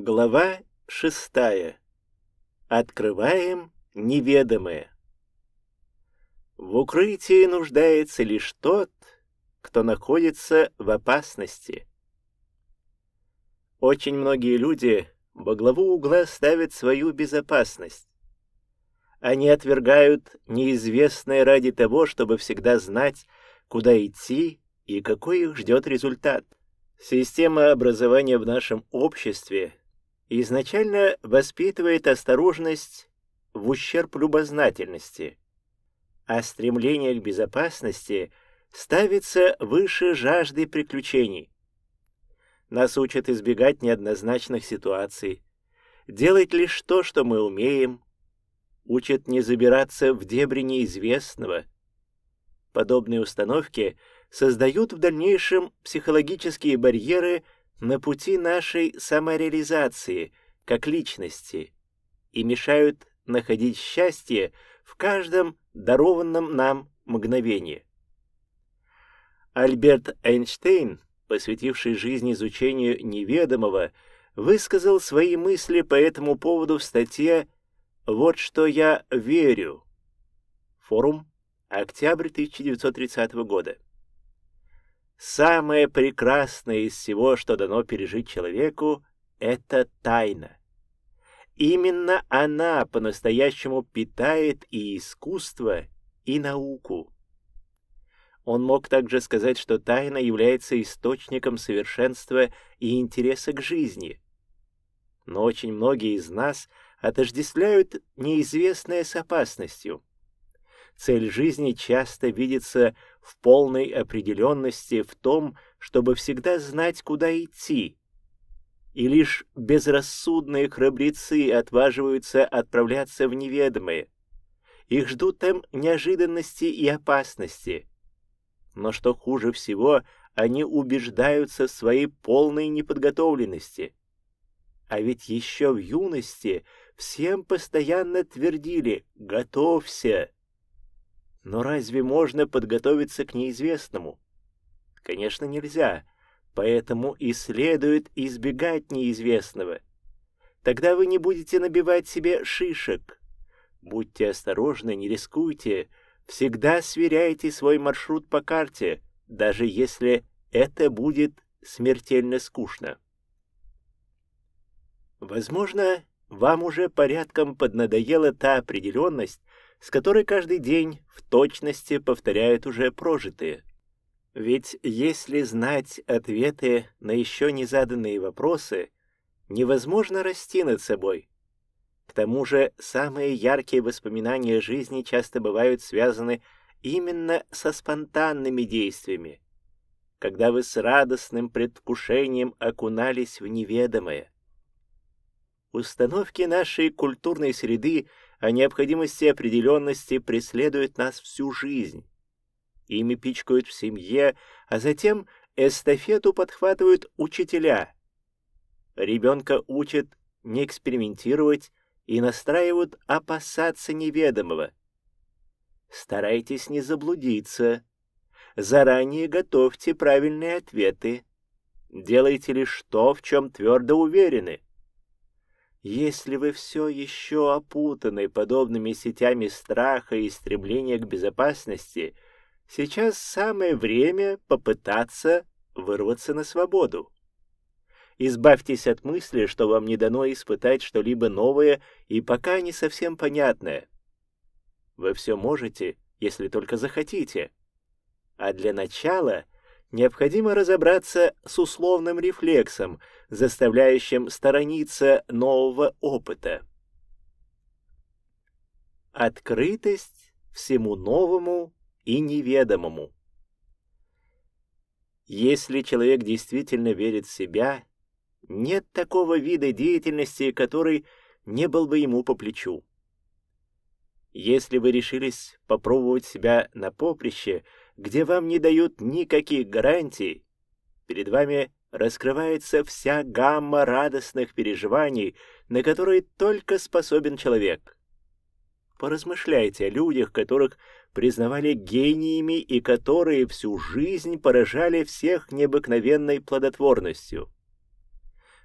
Глава шестая. Открываем неведомое. В укрытии нуждается лишь тот, кто находится в опасности. Очень многие люди во главу угла ставят свою безопасность. Они отвергают неизвестное ради того, чтобы всегда знать, куда идти и какой их ждет результат. Система образования в нашем обществе изначально воспитывает осторожность в ущерб любознательности, а стремление к безопасности ставится выше жажды приключений. Нас учат избегать неоднозначных ситуаций, делать лишь то, что мы умеем, учат не забираться в дебри неизвестного. Подобные установки – создают в дальнейшем психологические барьеры на пути нашей самореализации как личности и мешают находить счастье в каждом дарованном нам мгновении. Альберт Эйнштейн, посвятивший жизнь изучению неведомого, высказал свои мысли по этому поводу в статье «Вот что я верю». Форум. Октябрь 1930 года. Самое прекрасное из всего, что дано пережить человеку, это тайна. Именно она по-настоящему питает и искусство, и науку. Он мог также сказать, что тайна является источником совершенства и интереса к жизни. Но очень многие из нас отождествляют неизвестное с опасностью. Цель жизни часто видится в полной определенности в том, чтобы всегда знать, куда идти. И лишь безрассудные храбрецы отваживаются отправляться в неведомое. Их ждут там неожиданности и опасности. Но что хуже всего, они убеждаются в своей полной неподготовленности. А ведь еще в юности всем постоянно твердили «Готовься!» Но разве можно подготовиться к неизвестному? Конечно, нельзя, поэтому и следует избегать неизвестного. Тогда вы не будете набивать себе шишек. Будьте осторожны, не рискуйте, всегда сверяйте свой маршрут по карте, даже если это будет смертельно скучно. Возможно, вам уже порядком поднадоела та определенность, с которой каждый день в точности повторяют уже прожитые. Ведь если знать ответы на еще не заданные вопросы, невозможно расти над собой. К тому же самые яркие воспоминания жизни часто бывают связаны именно со спонтанными действиями, когда вы с радостным предвкушением окунались в неведомое. Установки нашей культурной среды о необходимости определенности преследуют нас всю жизнь. Ими пичкают в семье, а затем эстафету подхватывают учителя. Ребенка учат не экспериментировать и настраивают опасаться неведомого. Старайтесь не заблудиться. Заранее готовьте правильные ответы. Делайте лишь то, в чем твердо уверены. Если вы все еще опутаны подобными сетями страха и стремления к безопасности, сейчас самое время попытаться вырваться на свободу. Избавьтесь от мысли, что вам не дано испытать что-либо новое и пока не совсем понятное. Вы все можете, если только захотите. А для начала — необходимо разобраться с условным рефлексом, заставляющим сторониться нового опыта. Открытость всему новому и неведомому. Если человек действительно верит в себя, нет такого вида деятельности, который не был бы ему по плечу. Если вы решились попробовать себя на поприще, где вам не дают никаких гарантий, перед вами раскрывается вся гамма радостных переживаний, на которые только способен человек. Поразмышляйте о людях, которых признавали гениями и которые всю жизнь поражали всех необыкновенной плодотворностью.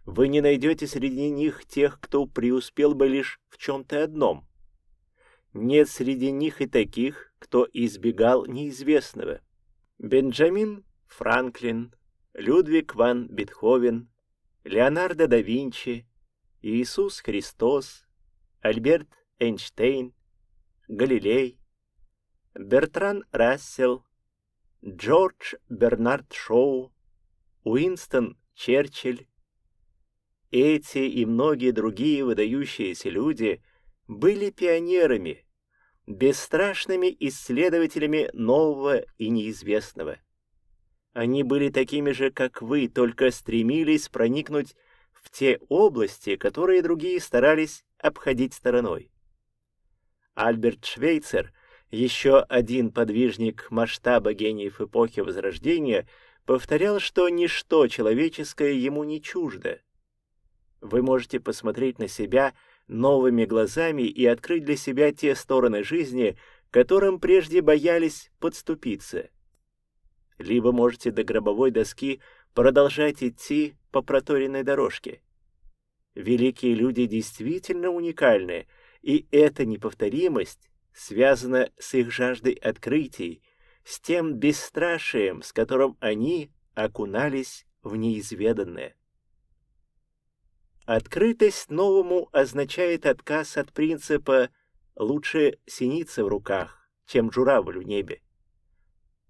вы не найдете среди них тех, кто преуспел бы лишь в чем-то одном. Нет среди них и таких, кто избегал неизвестного. Бенджамин Франклин, Людвиг ван Бетховен, Леонардо да Винчи, Иисус Христос, Альберт Эйнштейн, Галилей, Бертран Рассел, Джордж Бернард Шоу, Уинстон Черчилль. Эти и многие другие выдающиеся люди были пионерами, бесстрашными исследователями нового и неизвестного. Они были такими же, как вы, только стремились проникнуть в те области, которые другие старались обходить стороной. Альберт Швейцер, еще один подвижник масштаба гениев эпохи Возрождения, повторял, что ничто человеческое ему не чуждо. Вы можете посмотреть на себя новыми глазами и открыть для себя те стороны жизни, которым прежде боялись подступиться либо можете до гробовой доски продолжать идти по проторенной дорожке. Великие люди действительно уникальны, и эта неповторимость связана с их жаждой открытий, с тем бесстрашием, с которым они окунались в неизведанное. Открытость новому означает отказ от принципа «лучше синица в руках, чем журавль в небе»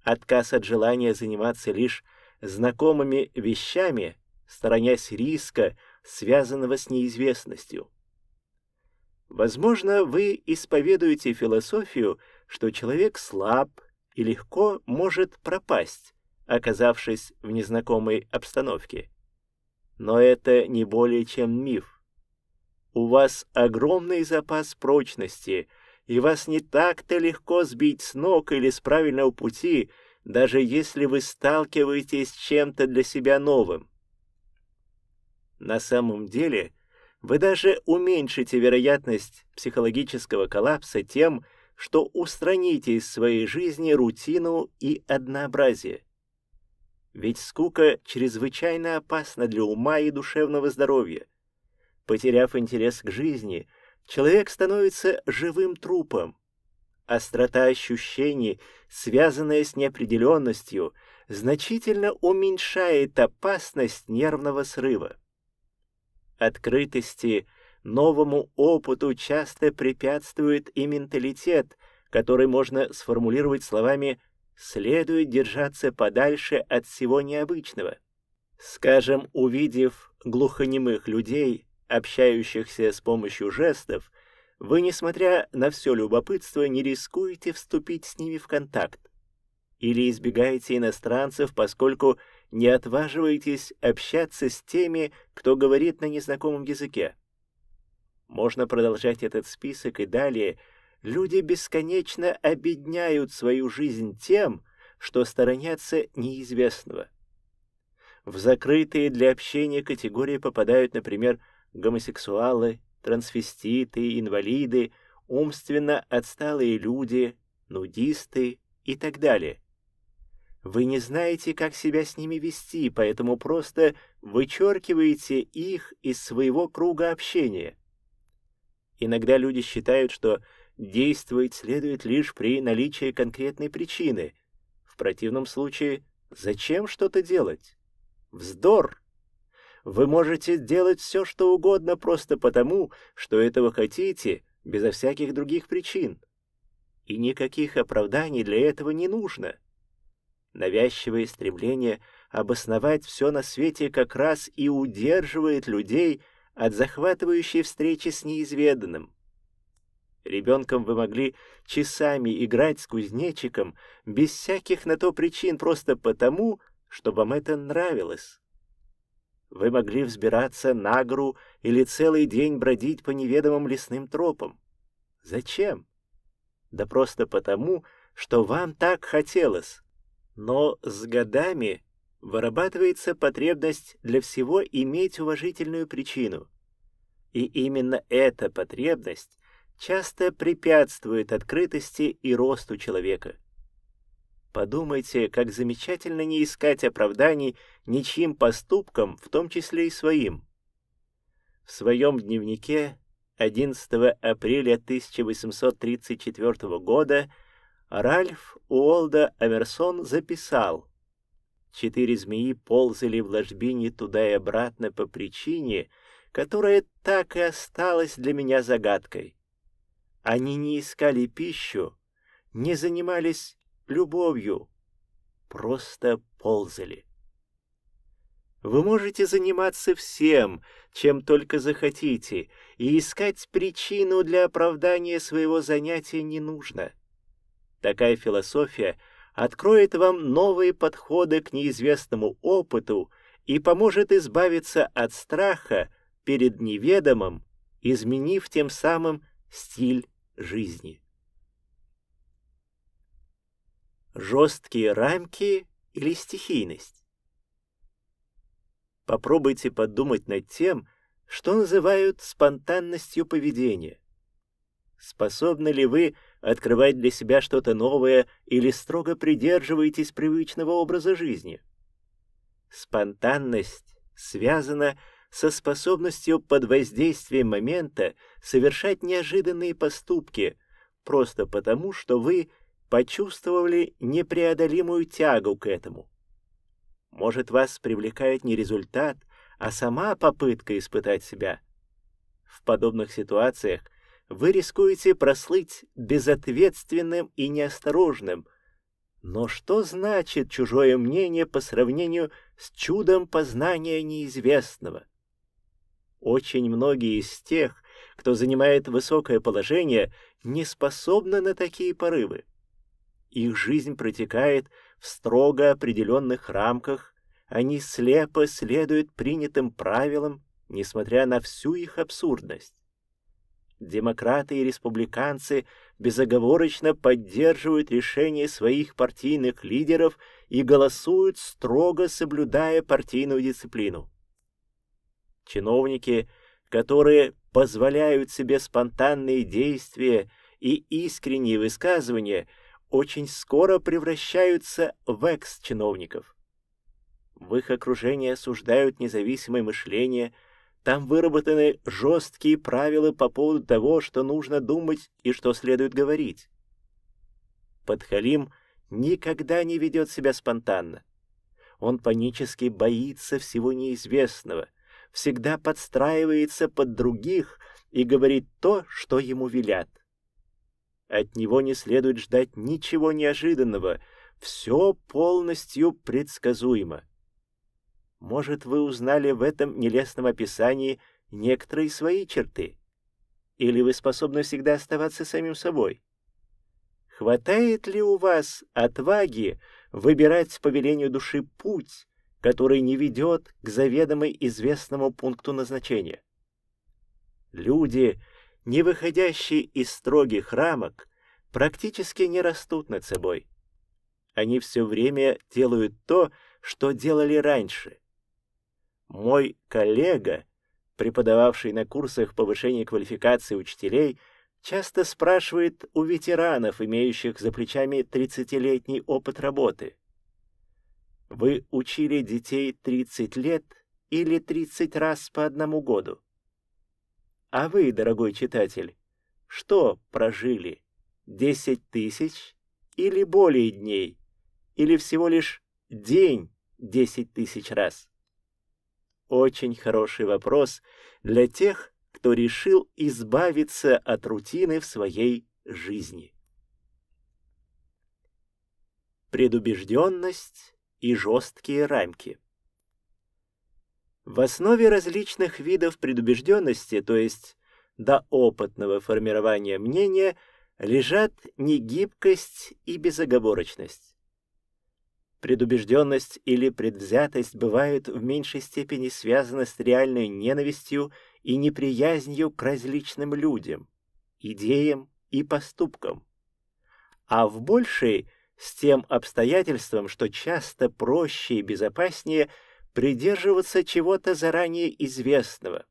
отказ от желания заниматься лишь знакомыми вещами, сторонясь риска, связанного с неизвестностью. Возможно, вы исповедуете философию, что человек слаб и легко может пропасть, оказавшись в незнакомой обстановке. Но это не более чем миф. У вас огромный запас прочности — и вас не так-то легко сбить с ног или с правильного пути, даже если вы сталкиваетесь с чем-то для себя новым. На самом деле, вы даже уменьшите вероятность психологического коллапса тем, что устраните из своей жизни рутину и однообразие. Ведь скука чрезвычайно опасна для ума и душевного здоровья. Потеряв интерес к жизни – человек становится живым трупом. Острота ощущений, связанная с неопределенностью, значительно уменьшает опасность нервного срыва. Открытости, новому опыту часто препятствует и менталитет, который можно сформулировать словами «следует держаться подальше от всего необычного». Скажем, увидев глухонемых людей, общающихся с помощью жестов, вы, несмотря на все любопытство, не рискуете вступить с ними в контакт. Или избегаете иностранцев, поскольку не отваживаетесь общаться с теми, кто говорит на незнакомом языке. Можно продолжать этот список и далее. Люди бесконечно обедняют свою жизнь тем, что сторонятся неизвестного. В закрытые для общения категории попадают, например, гомосексуалы, трансвеститы, инвалиды, умственно отсталые люди, нудисты и так далее. Вы не знаете, как себя с ними вести, поэтому просто вычеркиваете их из своего круга общения. Иногда люди считают, что действовать следует лишь при наличии конкретной причины. В противном случае, зачем что-то делать? Вздор! Вы можете делать все, что угодно просто потому, что этого хотите, безо всяких других причин. И никаких оправданий для этого не нужно. Навязчивое стремление обосновать все на свете как раз и удерживает людей от захватывающей встречи с неизведанным. Ребенком вы могли часами играть с кузнечиком без всяких на то причин просто потому, что вам это нравилось. Вы могли взбираться на гору или целый день бродить по неведомым лесным тропам. Зачем? Да просто потому, что вам так хотелось. Но с годами вырабатывается потребность для всего иметь уважительную причину. И именно эта потребность часто препятствует открытости и росту человека. Подумайте, как замечательно не искать оправданий ничьим поступкам, в том числе и своим. В своем дневнике 11 апреля 1834 года Ральф Уолда Амерсон записал «Четыре змеи ползали в ложбине туда и обратно по причине, которая так и осталась для меня загадкой. Они не искали пищу, не занимались любовью, просто ползали. Вы можете заниматься всем, чем только захотите, и искать причину для оправдания своего занятия не нужно. Такая философия откроет вам новые подходы к неизвестному опыту и поможет избавиться от страха перед неведомым, изменив тем самым стиль жизни. Жесткие рамки или стихийность? Попробуйте подумать над тем, что называют спонтанностью поведения. Способны ли вы открывать для себя что-то новое или строго придерживаетесь привычного образа жизни? Спонтанность связана со способностью под воздействием момента совершать неожиданные поступки, просто потому, что вы почувствовали непреодолимую тягу к этому. Может, вас привлекает не результат, а сама попытка испытать себя. В подобных ситуациях вы рискуете прослыть безответственным и неосторожным. Но что значит чужое мнение по сравнению с чудом познания неизвестного? Очень многие из тех, кто занимает высокое положение, не способны на такие порывы. Их жизнь протекает в строго определенных рамках, они слепо следуют принятым правилам, несмотря на всю их абсурдность. Демократы и республиканцы безоговорочно поддерживают решения своих партийных лидеров и голосуют строго соблюдая партийную дисциплину. Чиновники, которые позволяют себе спонтанные действия и искренние высказывания, очень скоро превращаются в экс-чиновников. В их окружении осуждают независимое мышление, там выработаны жесткие правила по поводу того, что нужно думать и что следует говорить. Подхалим никогда не ведет себя спонтанно. Он панически боится всего неизвестного — всегда подстраивается под других и говорит то, что ему велят. От него не следует ждать ничего неожиданного, все полностью предсказуемо. Может, вы узнали в этом нелестном описании некоторые свои черты? Или вы способны всегда оставаться самим собой? Хватает ли у вас отваги выбирать по велению души путь, который не ведет к заведомо известному пункту назначения. Люди, не выходящие из строгих рамок, практически не растут над собой. Они все время делают то, что делали раньше. Мой коллега, преподававший на курсах повышения квалификации учителей, часто спрашивает у ветеранов, имеющих за плечами 30-летний опыт работы, вы учили детей 30 лет или 30 раз по одному году? А вы, дорогой читатель, что прожили? 10 тысяч или более дней? Или всего лишь день 10 тысяч раз? Очень хороший вопрос для тех, кто решил избавиться от рутины в своей жизни. Предубежденность и жесткие рамки. В основе различных видов предубежденности, то есть до опытного формирования мнения, лежат негибкость и безоговорочность. Предубежденность или предвзятость бывают в меньшей степени связаны с реальной ненавистью и неприязнью к различным людям, идеям и поступкам, а в большей — с тем обстоятельством, что часто проще и безопаснее придерживаться чего-то заранее известного.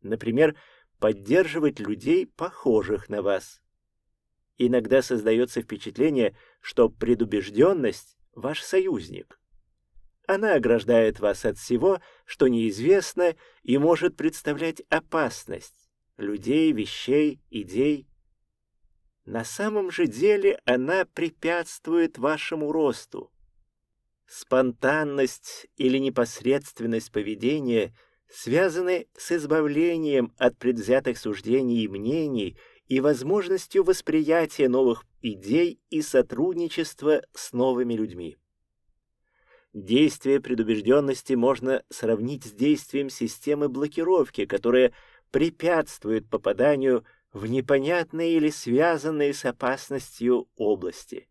Например, поддерживать людей, похожих на вас. Иногда создается впечатление, что предубежденность — ваш союзник. Она ограждает вас от всего, что неизвестно и может представлять опасность людей, вещей, идей. На самом же деле она препятствует вашему росту. Спонтанность или непосредственность поведения связаны с избавлением от предвзятых суждений и мнений и возможностью восприятия новых идей и сотрудничества с новыми людьми. Действие предубежденности можно сравнить с действием системы блокировки, которая препятствует попаданию в непонятные или связанные с опасностью области.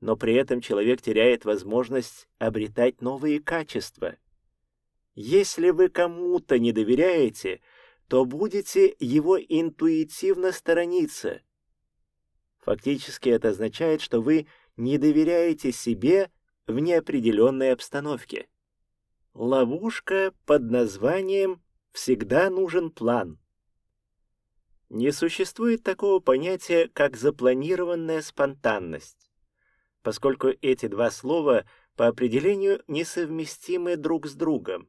Но при этом человек теряет возможность обретать новые качества. Если вы кому-то не доверяете, то будете его интуитивно сторониться. Фактически это означает, что вы не доверяете себе в неопределенной обстановке. Ловушка под названием «всегда нужен план». Не существует такого понятия, как запланированная спонтанность, поскольку эти два слова по определению несовместимы друг с другом.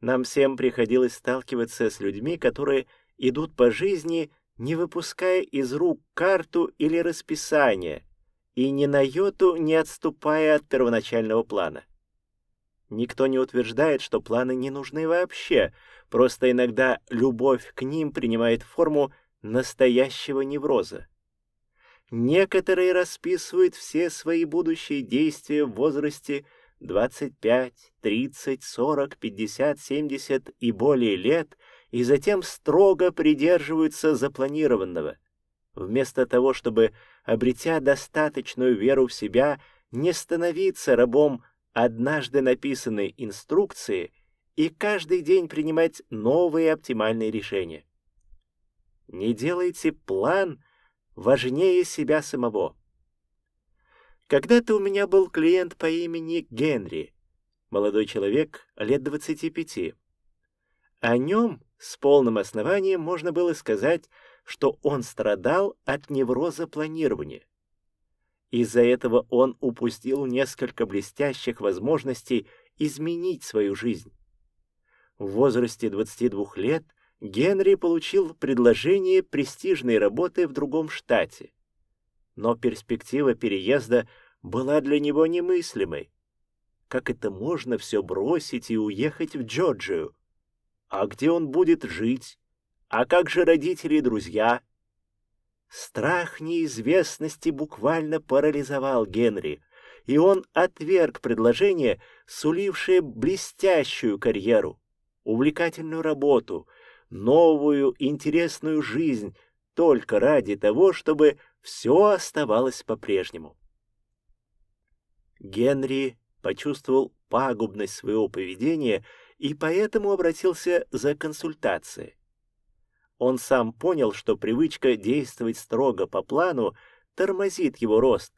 Нам всем приходилось сталкиваться с людьми, которые идут по жизни, не выпуская из рук карту или расписание, и ни на йоту не отступая от первоначального плана. Никто не утверждает, что планы не нужны вообще, просто иногда любовь к ним принимает форму настоящего невроза. Некоторые расписывают все свои будущие действия в возрасте 25, 30, 40, 50, 70 и более лет и затем строго придерживаются запланированного, вместо того, чтобы обретя достаточную веру в себя, не становиться рабом однажды написанной инструкции и каждый день принимать новые оптимальные решения. Не делайте план важнее себя самого. Когда-то у меня был клиент по имени Генри, молодой человек лет 25. О нем с полным основанием можно было сказать, что он страдал от невроза планирования. Из-за этого он упустил несколько блестящих возможностей изменить свою жизнь. В возрасте 22 лет Генри получил предложение престижной работы в другом штате. Но перспектива переезда была для него немыслимой. Как это можно все бросить и уехать в Джорджию? А где он будет жить? А как же родители и друзья? Страх неизвестности буквально парализовал Генри, и он отверг предложение, сулившее блестящую карьеру, увлекательную работу, новую интересную жизнь, только ради того, чтобы все оставалось по-прежнему. Генри почувствовал пагубность своего поведения и поэтому обратился за консультацией. Он сам понял, что привычка действовать строго по плану тормозит его рост,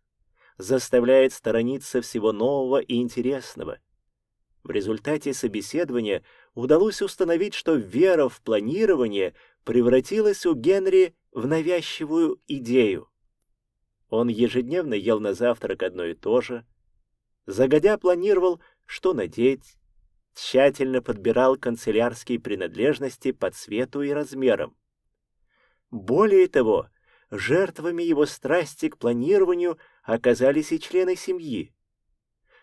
заставляет сторониться всего нового и интересного. В результате собеседования удалось установить, что вера в планирование превратилась у Генри в навязчивую идею. Он ежедневно ел на завтрак одно и то же, загодя планировал, что надеть, тщательно подбирал канцелярские принадлежности по цвету и размерам. Более того, жертвами его страсти к планированию оказались и члены семьи.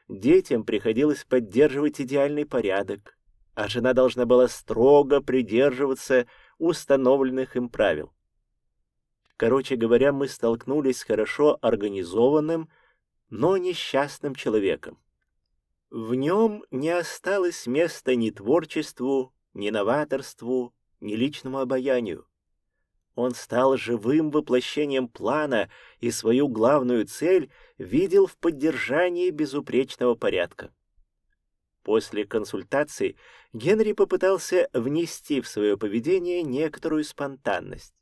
Детям приходилось поддерживать идеальный порядок, а жена должна была строго придерживаться установленных им правил. Короче говоря, мы столкнулись с хорошо организованным, но несчастным человеком. В нем не осталось места ни творчеству, ни новаторству, ни личному обаянию. Он стал живым воплощением плана и свою главную цель видел в поддержании безупречного порядка. После консультации Генри попытался внести в свое поведение некоторую спонтанность.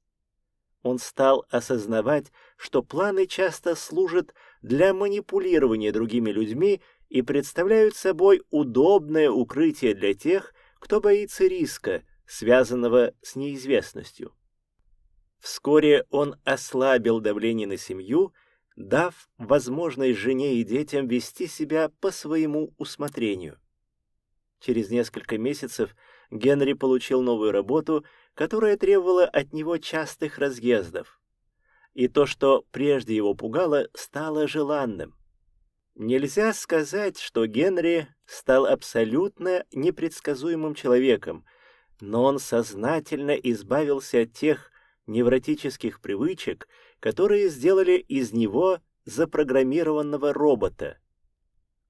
Он стал осознавать, что планы часто служат для манипулирования другими людьми и представляют собой удобное укрытие для тех, кто боится риска, связанного с неизвестностью. Вскоре он ослабил давление на семью, дав возможность жене и детям вести себя по своему усмотрению. Через несколько месяцев Генри получил новую работу, которая требовала от него частых разъездов. И то, что прежде его пугало, стало желанным. Нельзя сказать, что Генри стал абсолютно непредсказуемым человеком, но он сознательно избавился от тех невротических привычек, которые сделали из него запрограммированного робота.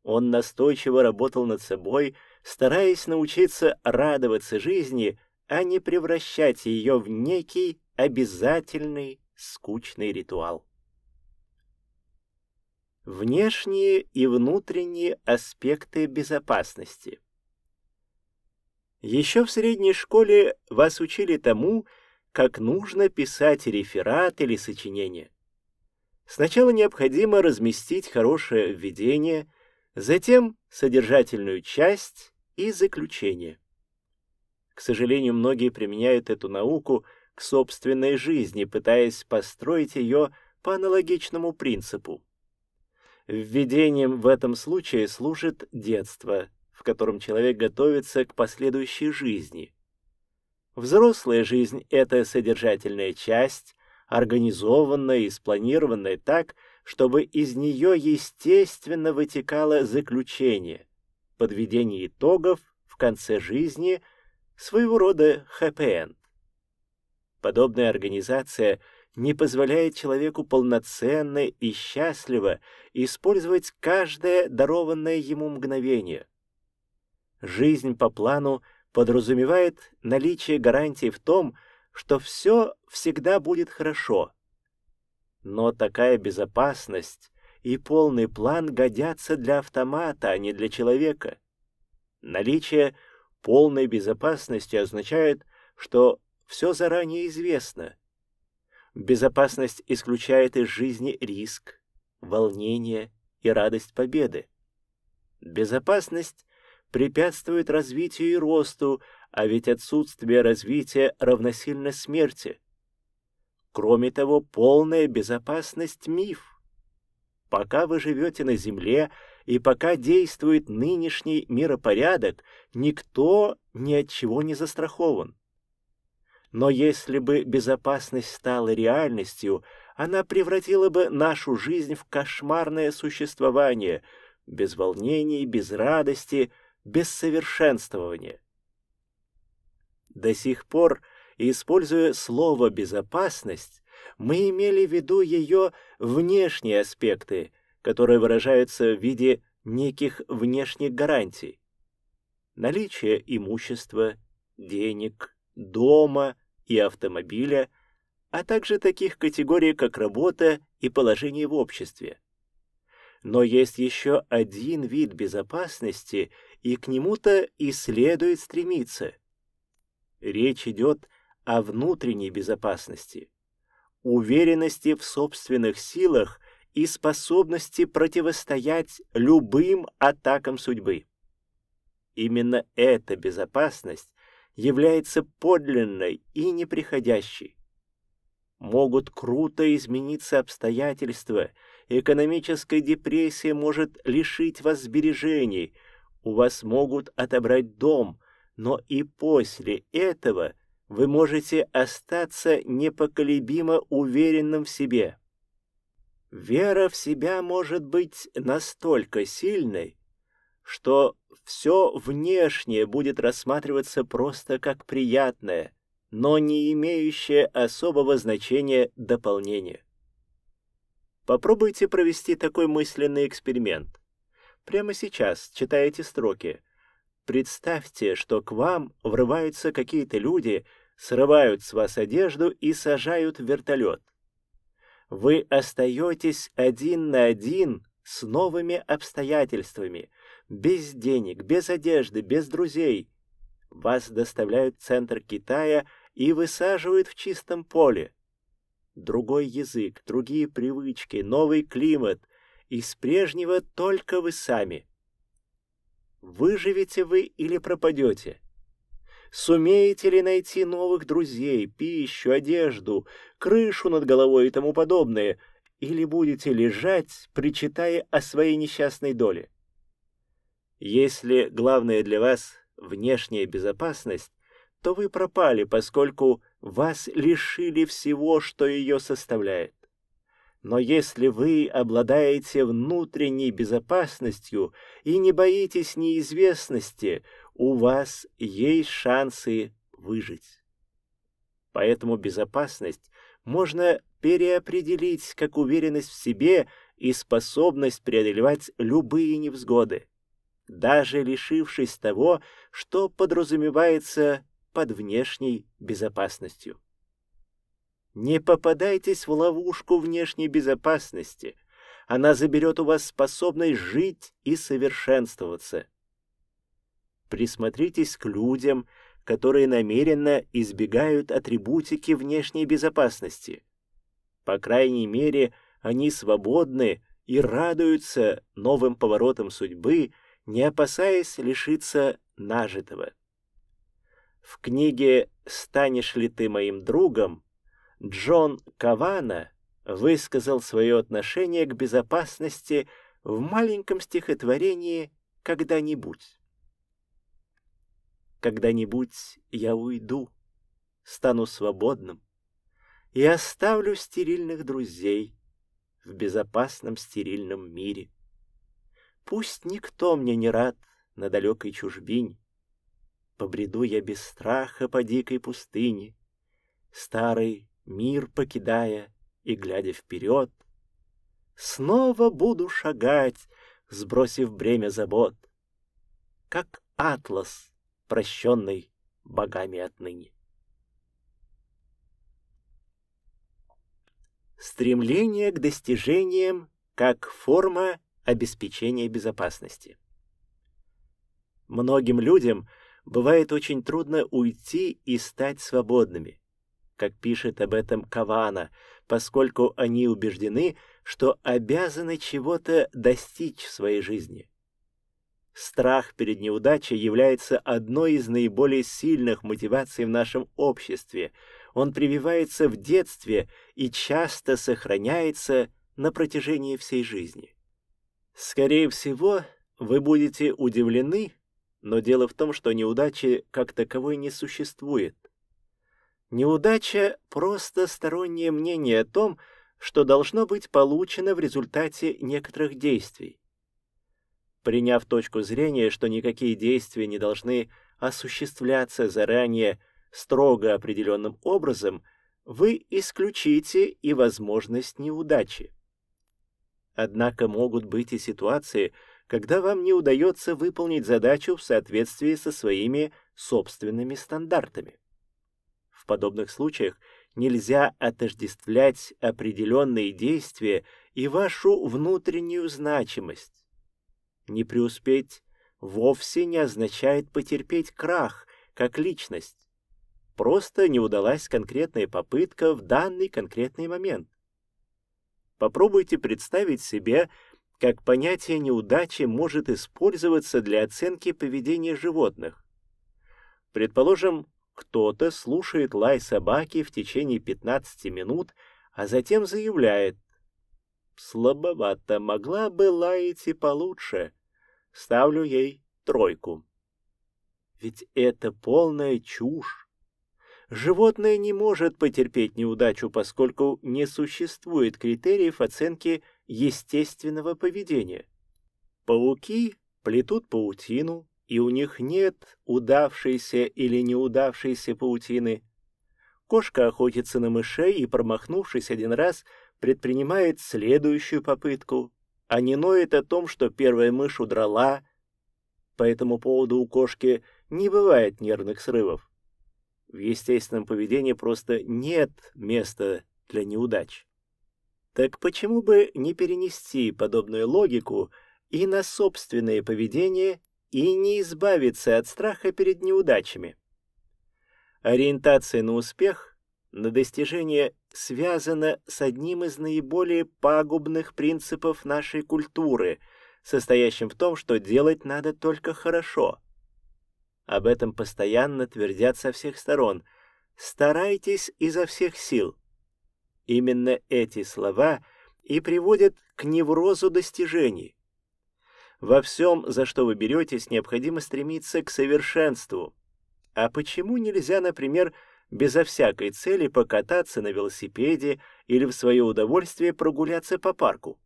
Он настойчиво работал над собой, стараясь научиться радоваться жизни, а не превращать ее в некий обязательный скучный ритуал. Внешние и внутренние аспекты безопасности. Еще в средней школе вас учили тому, как нужно писать реферат или сочинение. Сначала необходимо разместить хорошее введение, затем содержательную часть и заключение. К сожалению, многие применяют эту науку к собственной жизни, пытаясь построить ее по аналогичному принципу. Введением в этом случае служит детство, в котором человек готовится к последующей жизни. Взрослая жизнь — это содержательная часть, организованная и спланированная так, чтобы из нее естественно вытекало заключение, подведение итогов в конце жизни, своего рода хэппи-энд. Подобная организация не позволяет человеку полноценно и счастливо использовать каждое дарованное ему мгновение. Жизнь по плану подразумевает наличие гарантии в том, что все всегда будет хорошо. Но такая безопасность и полный план годятся для автомата, а не для человека. Наличие полной безопасности означает, что все заранее известно. Безопасность исключает из жизни риск, волнение и радость победы. Безопасность препятствует развитию и росту, а ведь отсутствие развития равносильно смерти. Кроме того, полная безопасность — миф. Пока вы живете на Земле и пока действует нынешний миропорядок, никто ни от чего не застрахован. Но если бы безопасность стала реальностью, она превратила бы нашу жизнь в кошмарное существование, без волнений, без радости — без совершенствования. До сих пор, используя слово «безопасность», мы имели в виду ее внешние аспекты, которые выражаются в виде неких внешних гарантий. Наличие имущества, денег, дома и автомобиля, а также таких категорий, как работа и положение в обществе. Но есть еще один вид безопасности, и к нему-то и следует стремиться. Речь идет о внутренней безопасности, уверенности в собственных силах и способности противостоять любым атакам судьбы. Именно эта безопасность является подлинной и неприходящей. Могут круто измениться обстоятельства, экономическая депрессия может лишить вас сбережений – у вас могут отобрать дом, но и после этого вы можете остаться непоколебимо уверенным в себе. Вера в себя может быть настолько сильной, что все внешнее будет рассматриваться просто как приятное, но не имеющее особого значения дополнение. Попробуйте провести такой мысленный эксперимент. Прямо сейчас читаете строки. Представьте, что к вам врываются какие-то люди, срывают с вас одежду и сажают в вертолет. Вы остаетесь один на один с новыми обстоятельствами, без денег, без одежды, без друзей. Вас доставляют в центр Китая и высаживают в чистом поле. Другой язык, другие привычки, новый климат — из прежнего только вы сами. Выживете вы или пропадете? Сумеете ли найти новых друзей, пищу, одежду, крышу над головой и тому подобное? или будете лежать, причитая о своей несчастной доле? Если главное для вас внешняя безопасность, то вы пропали, поскольку вас лишили всего, что ее составляет. Но если вы обладаете внутренней безопасностью и не боитесь неизвестности, у вас есть шансы выжить. Поэтому безопасность можно переопределить как уверенность в себе и способность преодолевать любые невзгоды, даже лишившись того, что подразумевается под внешней безопасностью. Не попадайтесь в ловушку внешней безопасности. Она заберет у вас способность жить и совершенствоваться. Присмотритесь к людям, которые намеренно избегают атрибутики внешней безопасности. По крайней мере, они свободны и радуются новым поворотам судьбы, не опасаясь лишиться нажитого. В книге «Станешь ли ты моим другом» Джон Кавана высказал свое отношение к безопасности в маленьком стихотворении «Когда-нибудь». Когда-нибудь я уйду, стану свободным и оставлю стерильных друзей в безопасном стерильном мире. Пусть никто мне не рад на далекой чужбине, Побреду я без страха по дикой пустыне, Старый мир покидая и глядя вперед, Снова буду шагать, сбросив бремя забот, Как атлас прощенный богами отныне. Стремление к достижениям как форма обеспечения безопасности. Многим людям бывает очень трудно уйти и стать свободными, как пишет об этом Кавана, поскольку они убеждены, что обязаны чего-то достичь в своей жизни. Страх перед неудачей является одной из наиболее сильных мотиваций в нашем обществе. Он прививается в детстве и часто сохраняется на протяжении всей жизни. Скорее всего, вы будете удивлены, но дело в том, что неудачи как таковой не существует. Неудача — просто стороннее мнение о том, что должно быть получено в результате некоторых действий. Приняв точку зрения, что никакие действия не должны осуществляться заранее строго определенным образом, вы исключите и возможность неудачи. Однако могут быть и ситуации, когда вам не удается выполнить задачу в соответствии со своими собственными стандартами. В подобных случаях нельзя отождествлять определенные действия и вашу внутреннюю значимость. Не преуспеть вовсе не означает потерпеть крах как личность. Просто не удалась конкретная попытка в данный конкретный момент. Попробуйте представить себе, как понятие неудачи может использоваться для оценки поведения животных. Предположим, кто-то слушает лай собаки в течение 15 минут, а затем заявляет Слабовато, могла бы лаять и получше. Ставлю ей тройку. Ведь это полная чушь. Животное не может потерпеть неудачу, поскольку не существует критериев оценки естественного поведения. Пауки плетут паутину, и у них нет удавшейся или неудавшейся паутины. Кошка охотится на мышей и, промахнувшись один раз, предпринимает следующую попытку, а не ноет о том, что первая мышь удрала. По этому поводу у кошки не бывает нервных срывов. В естественном поведении просто нет места для неудач. Так почему бы не перенести подобную логику и на собственное поведение и не избавиться от страха перед неудачами? Ориентация на успех на достижение связано с одним из наиболее пагубных принципов нашей культуры, состоящим в том, что делать надо только хорошо. Об этом постоянно твердят со всех сторон. Старайтесь изо всех сил. Именно эти слова и приводит к неврозу достижений. Во всем, за что вы беретесь, необходимо стремиться к совершенству. А почему нельзя, например, безо всякой цели покататься на велосипеде или в свое удовольствие прогуляться по парку?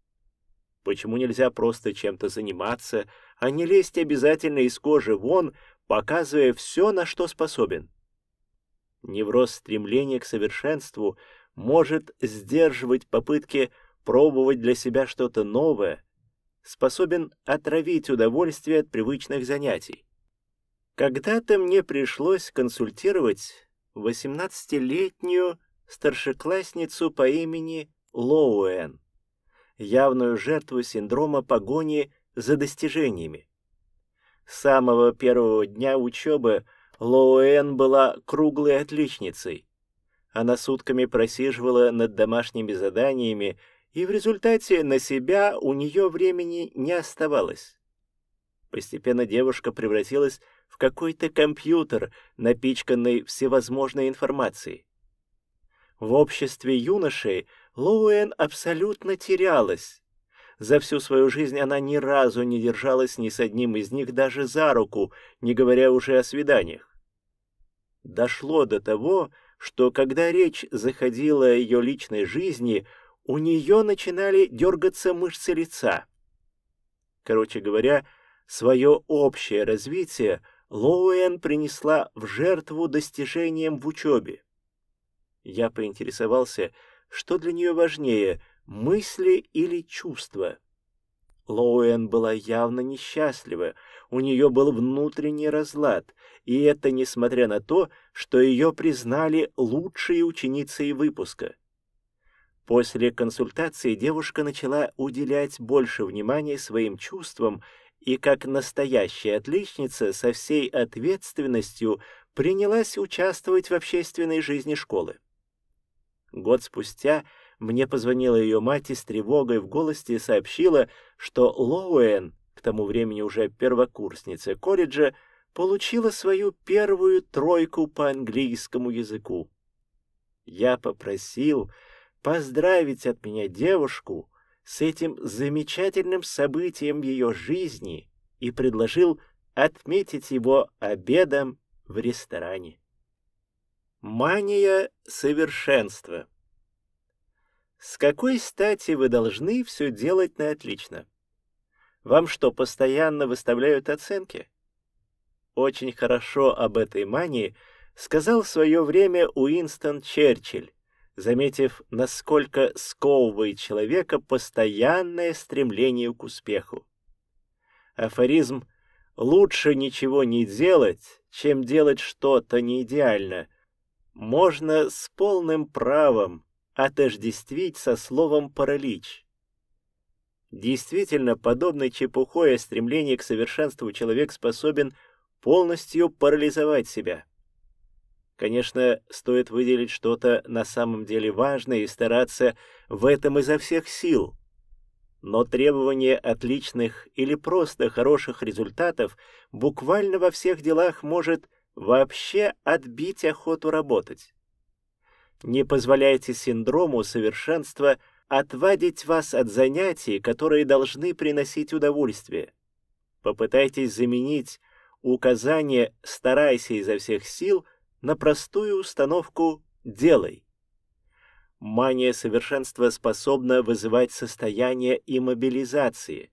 Почему нельзя просто чем-то заниматься, а не лезть обязательно из кожи вон, показывая все, на что способен? Невроз стремления к совершенству может сдерживать попытки пробовать для себя что-то новое, способен отравить удовольствие от привычных занятий. Когда-то мне пришлось консультировать 18-летнюю старшеклассницу по имени Лоуэн, явную жертву синдрома погони за достижениями. С самого первого дня учебы Лоуэн была круглой отличницей. Она сутками просиживала над домашними заданиями, и в результате на себя у нее времени не оставалось. Постепенно девушка превратилась в какой-то компьютер, напичканный всевозможной информацией. В обществе юношей Лоуэн абсолютно терялась. За всю свою жизнь она ни разу не держалась ни с одним из них даже за руку, не говоря уже о свиданиях. Дошло до того, что когда речь заходила о ее личной жизни, у нее начинали дергаться мышцы лица. Короче говоря, свое общее развитие Лоуэн принесла в жертву достижениям в учебе. Я поинтересовался, что для нее важнее, мысли или чувства. Лоуэн была явно несчастлива, у нее был внутренний разлад, и это несмотря на то, что ее признали лучшей ученицей выпуска. После консультации девушка начала уделять больше внимания своим чувствам и как настоящая отличница со всей ответственностью принялась участвовать в общественной жизни школы. Год спустя мне позвонила ее мать и с тревогой в голосе сообщила, что Лоуэн, к тому времени уже первокурсница колледжа, получила свою первую тройку по английскому языку. Я попросил поздравить от меня девушку с этим замечательным событием ее жизни и предложил отметить его обедом в ресторане. Мания совершенства. С какой стати вы должны все делать на отлично? Вам что, постоянно выставляют оценки? Очень хорошо об этой мании сказал в свое время Уинстон Черчилль, заметив, насколько сковывает человека постоянное стремление к успеху. Афоризм «лучше ничего не делать, чем делать что-то неидеально» можно с полным правом отождествить со словом «паралич». Действительно, подобной чепухой стремление к совершенству человек способен полностью парализовать себя. Конечно, стоит выделить что-то на самом деле важное и стараться в этом изо всех сил. Но требование отличных или просто хороших результатов буквально во всех делах может вообще отбить охоту работать. Не позволяйте синдрому совершенства отвадить вас от занятий, которые должны приносить удовольствие. Попытайтесь заменить указание «старайся изо всех сил» на простую установку «делай». Мания совершенства способна вызывать состояние иммобилизации.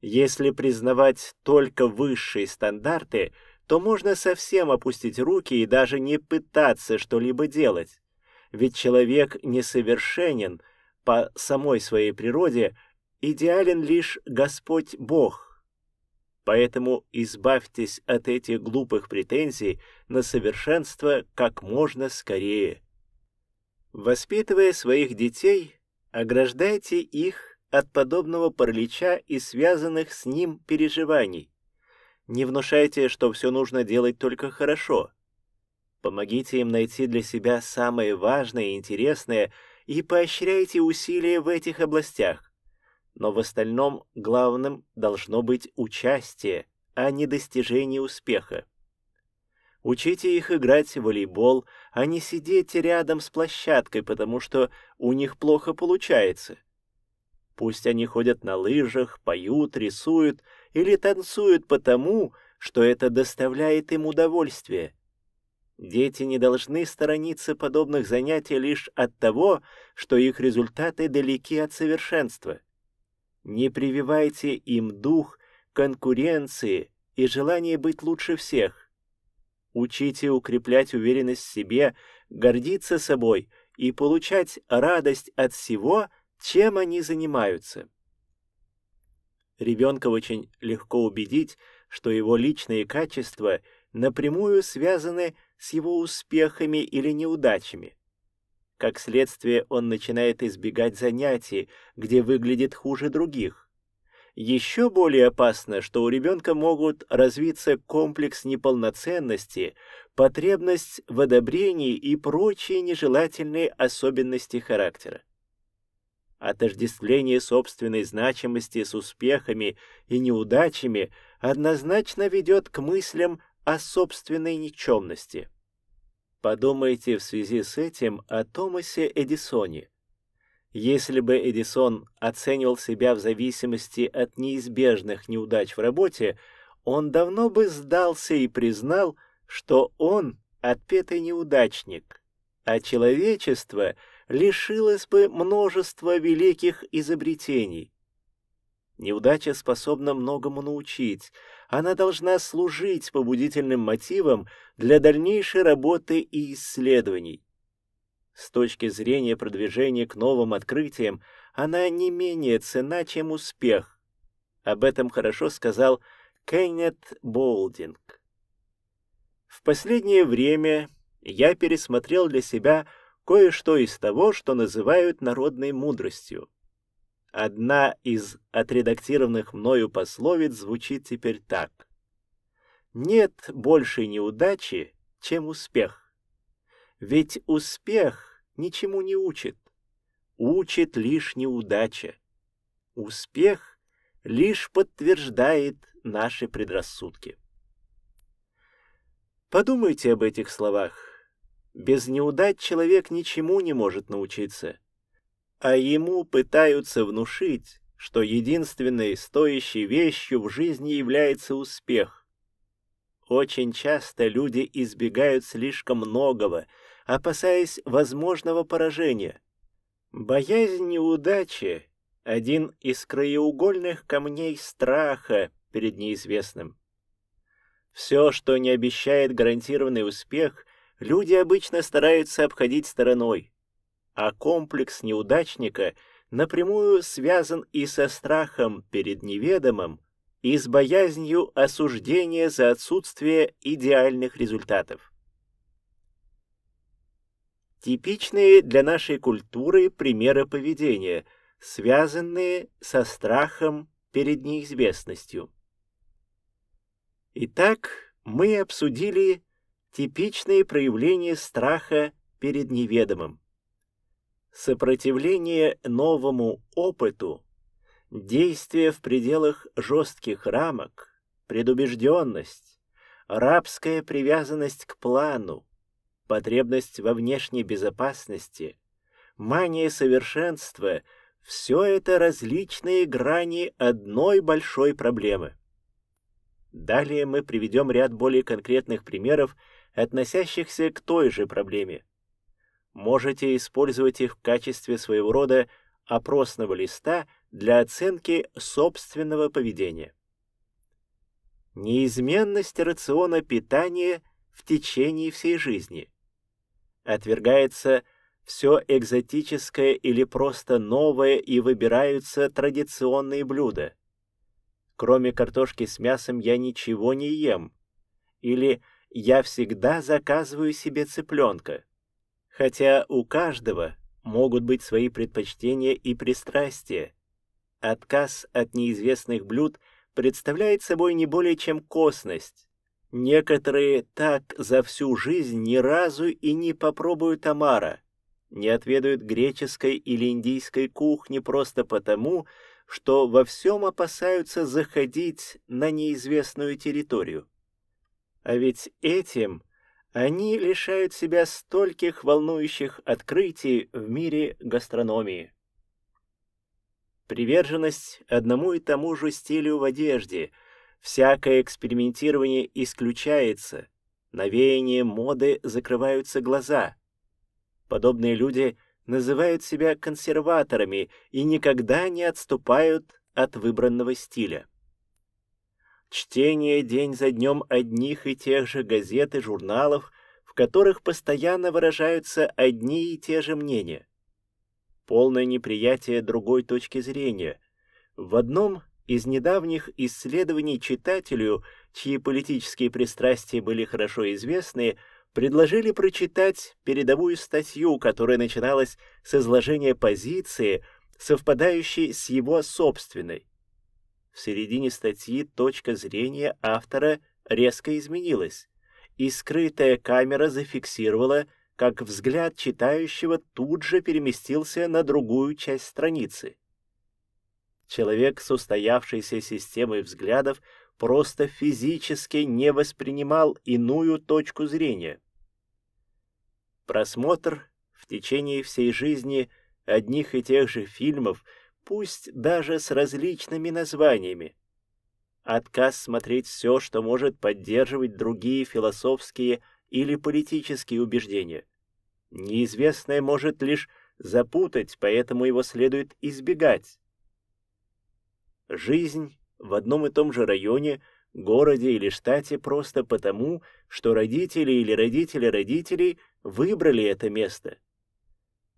Если признавать только высшие стандарты, то можно совсем опустить руки и даже не пытаться что-либо делать. Ведь человек несовершенен по самой своей природе, идеален лишь Господь Бог, Поэтому избавьтесь от этих глупых претензий на совершенство как можно скорее. Воспитывая своих детей, ограждайте их от подобного паралича и связанных с ним переживаний. Не внушайте, что все нужно делать только хорошо. Помогите им найти для себя самое важное и интересное и поощряйте усилия в этих областях но в остальном главным должно быть участие, а не достижение успеха. Учите их играть в волейбол, а не сидеть рядом с площадкой, потому что у них плохо получается. Пусть они ходят на лыжах, поют, рисуют или танцуют потому, что это доставляет им удовольствие. Дети не должны сторониться подобных занятий лишь от того, что их результаты далеки от совершенства. Не прививайте им дух конкуренции и желание быть лучше всех. Учите укреплять уверенность в себе, гордиться собой и получать радость от всего, чем они занимаются. Ребенка очень легко убедить, что его личные качества напрямую связаны с его успехами или неудачами. Как следствие, он начинает избегать занятий, где выглядит хуже других. Еще более опасно, что у ребенка могут развиться комплекс неполноценности, потребность в одобрении и прочие нежелательные особенности характера. Отождествление собственной значимости с успехами и неудачами однозначно ведет к мыслям о собственной никчемности. Подумайте в связи с этим о Томасе Эдисоне. Если бы Эдисон оценивал себя в зависимости от неизбежных неудач в работе, он давно бы сдался и признал, что он отпетый неудачник, а человечество — лишилась бы множества великих изобретений. Неудача способна многому научить. Она должна служить побудительным мотивом для дальнейшей работы и исследований. С точки зрения продвижения к новым открытиям, она не менее цена, чем успех. Об этом хорошо сказал Кеннет Болдинг. В последнее время я пересмотрел для себя кое-что из того, что называют народной мудростью. Одна из отредактированных мною пословиц звучит теперь так. Нет большей неудачи, чем успех. Ведь успех ничему не учит. Учит лишь неудача. Успех лишь подтверждает наши предрассудки. Подумайте об этих словах без неудач человек ничему не может научиться. А ему пытаются внушить, что единственной стоящей вещью в жизни является успех. Очень часто люди избегают слишком многого, опасаясь возможного поражения. Боязнь неудачи — один из краеугольных камней страха перед неизвестным. Все, что не обещает гарантированный успех, люди обычно стараются обходить стороной, а комплекс неудачника напрямую связан и со страхом перед неведомым, и с боязнью осуждения за отсутствие идеальных результатов. Типичные для нашей культуры примеры поведения, связанные со страхом перед неизвестностью. Итак, мы обсудили Типичные проявления страха перед неведомым. Сопротивление новому опыту, действие в пределах жестких рамок, предубежденность, рабская привязанность к плану, потребность во внешней безопасности, мания совершенства — все это различные грани одной большой проблемы. Далее мы приведем ряд более конкретных примеров относящихся к той же проблеме. Можете использовать их в качестве своего рода опросного листа для оценки собственного поведения. Неизменность рациона питания в течение всей жизни. Отвергается все экзотическое или просто новое и выбираются традиционные блюда. Кроме картошки с мясом я ничего не ем. Или я всегда заказываю себе цыпленка. Хотя у каждого могут быть свои предпочтения и пристрастия. Отказ от неизвестных блюд представляет собой не более чем косность. Некоторые так за всю жизнь ни разу и не попробуют омара, не отведают греческой или индийской кухни просто потому, что во всем опасаются заходить на неизвестную территорию. А ведь этим они лишают себя стольких волнующих открытий в мире гастрономии. Приверженность одному и тому же стилю в одежде, всякое экспериментирование исключается, навеяние моды закрываются глаза. Подобные люди называют себя консерваторами и никогда не отступают от выбранного стиля. Чтение день за днем одних и тех же газет и журналов, в которых постоянно выражаются одни и те же мнения. Полное неприятие другой точки зрения. В одном из недавних исследований читателю, чьи политические пристрастия были хорошо известны, предложили прочитать передовую статью, которая начиналась с изложения позиции, совпадающей с его собственной. В середине статьи точка зрения автора резко изменилась, и скрытая камера зафиксировала, как взгляд читающего тут же переместился на другую часть страницы. Человек с устоявшейся системой взглядов просто физически не воспринимал иную точку зрения. Просмотр в течение всей жизни одних и тех же фильмов – пусть даже с различными названиями. Отказ смотреть все, что может поддерживать другие философские или политические убеждения. Неизвестное может лишь запутать, поэтому его следует избегать. Жизнь в одном и том же районе, городе или штате просто потому, что родители или родители родителей выбрали это место.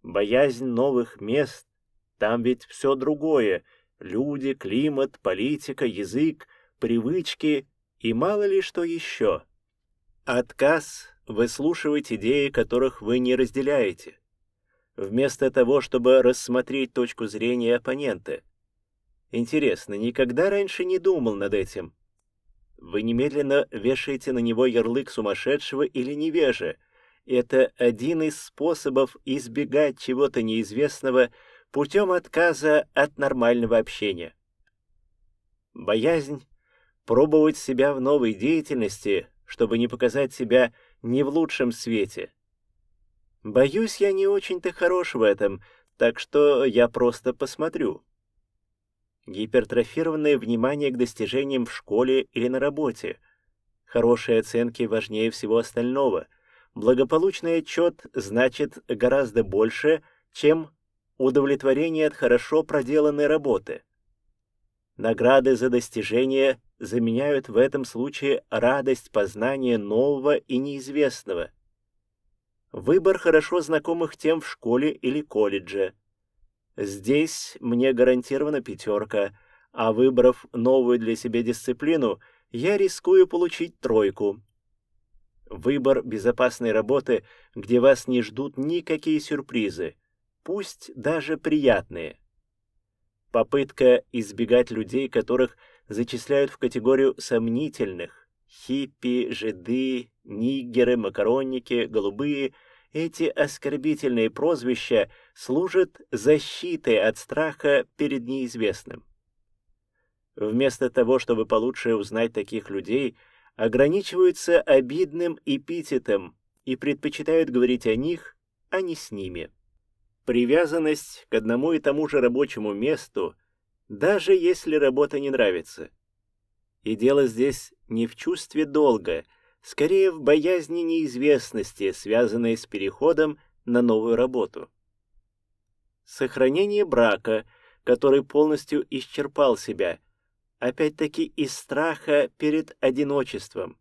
Боязнь новых мест, там ведь все другое — люди, климат, политика, язык, привычки и мало ли что еще. Отказ выслушивать идеи, которых вы не разделяете, вместо того, чтобы рассмотреть точку зрения оппонента. Интересно, никогда раньше не думал над этим. Вы немедленно вешаете на него ярлык сумасшедшего или невежа. Это один из способов избегать чего-то неизвестного путем отказа от нормального общения. Боязнь пробовать себя в новой деятельности, чтобы не показать себя не в лучшем свете. Боюсь, я не очень-то хорош в этом, так что я просто посмотрю. Гипертрофированное внимание к достижениям в школе или на работе. Хорошие оценки важнее всего остального. Благополучный отчет значит гораздо больше, чем удовлетворение от хорошо проделанной работы. Награды за достижения заменяют в этом случае радость познания нового и неизвестного. Выбор хорошо знакомых тем в школе или колледже. Здесь мне гарантирована пятерка, а выбрав новую для себя дисциплину, я рискую получить тройку. Выбор безопасной работы, где вас не ждут никакие сюрпризы, пусть даже приятные. Попытка избегать людей, которых зачисляют в категорию сомнительных, хиппи, жиды, нигеры, макаронники, голубые, эти оскорбительные прозвища служат защитой от страха перед неизвестным. Вместо того, чтобы получше узнать таких людей, ограничиваются обидным эпитетом и предпочитают говорить о них, а не с ними привязанность к одному и тому же рабочему месту, даже если работа не нравится. И дело здесь не в чувстве долга, скорее в боязни неизвестности, связанной с переходом на новую работу. Сохранение брака, который полностью исчерпал себя, опять-таки из страха перед одиночеством.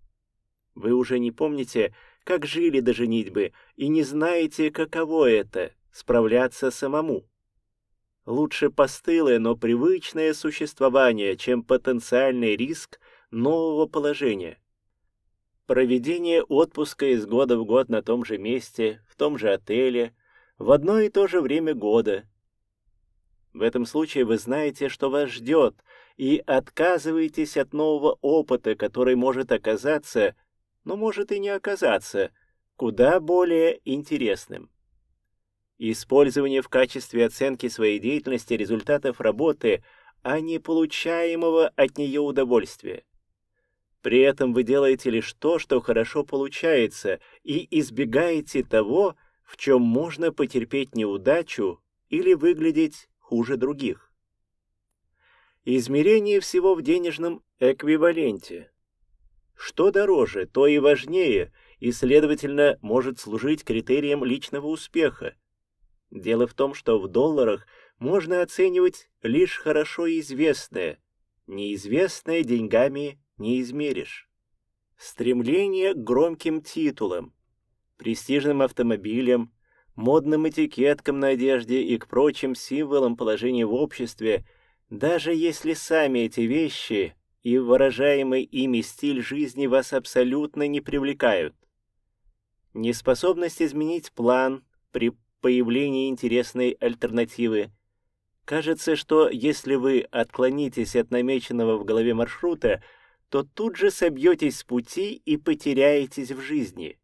Вы уже не помните, как жили до женитьбы, и не знаете, каково это справляться самому. Лучше постылое, но привычное существование, чем потенциальный риск нового положения. Проведение отпуска из года в год на том же месте, в том же отеле, в одно и то же время года. В этом случае вы знаете, что вас ждет, и отказываетесь от нового опыта, который может оказаться, но может и не оказаться, куда более интересным. Использование в качестве оценки своей деятельности результатов работы, а не получаемого от нее удовольствия. При этом вы делаете лишь то, что хорошо получается, и избегаете того, в чем можно потерпеть неудачу или выглядеть хуже других. измерение всего в денежном эквиваленте. Что дороже, то и важнее, и, следовательно, может служить критерием личного успеха. Дело в том, что в долларах можно оценивать лишь хорошо известное, неизвестное деньгами не измеришь. Стремление к громким титулам, престижным автомобилям, модным этикеткам на одежде и к прочим символам положения в обществе, даже если сами эти вещи и выражаемый ими стиль жизни вас абсолютно не привлекают. Неспособность изменить план при появлении интересной альтернативы. Кажется, что если вы отклонитесь от намеченного в голове маршрута, то тут же собьетесь с пути и потеряетесь в жизни.